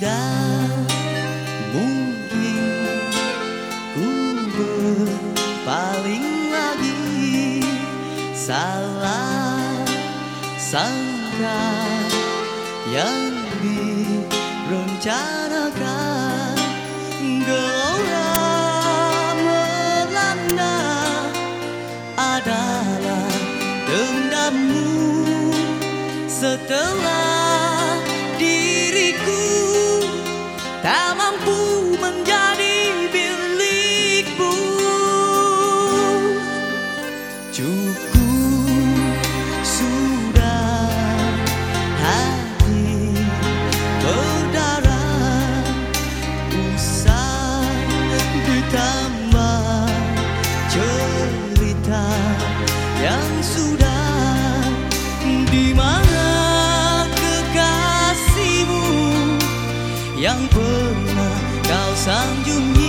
tidak mungkin ku berpaling lagi. Salah sangka yang direncanakan gelora melanda adalah dendammu. Setelah pernah kau sanjungi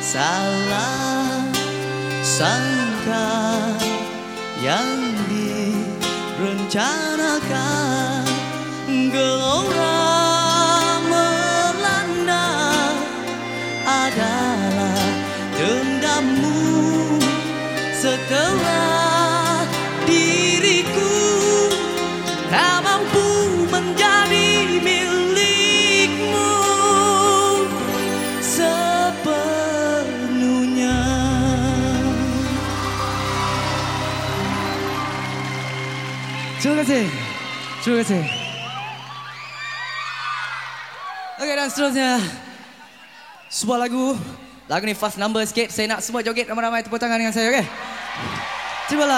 salah sangka yang direncanakan. Gelora Terima kasih. Terima kasih. Okey dan seterusnya. Sebuah lagu. Lagu ni fast number sikit. Saya nak semua joget ramai-ramai tepuk tangan dengan saya. Okey. Cubalah.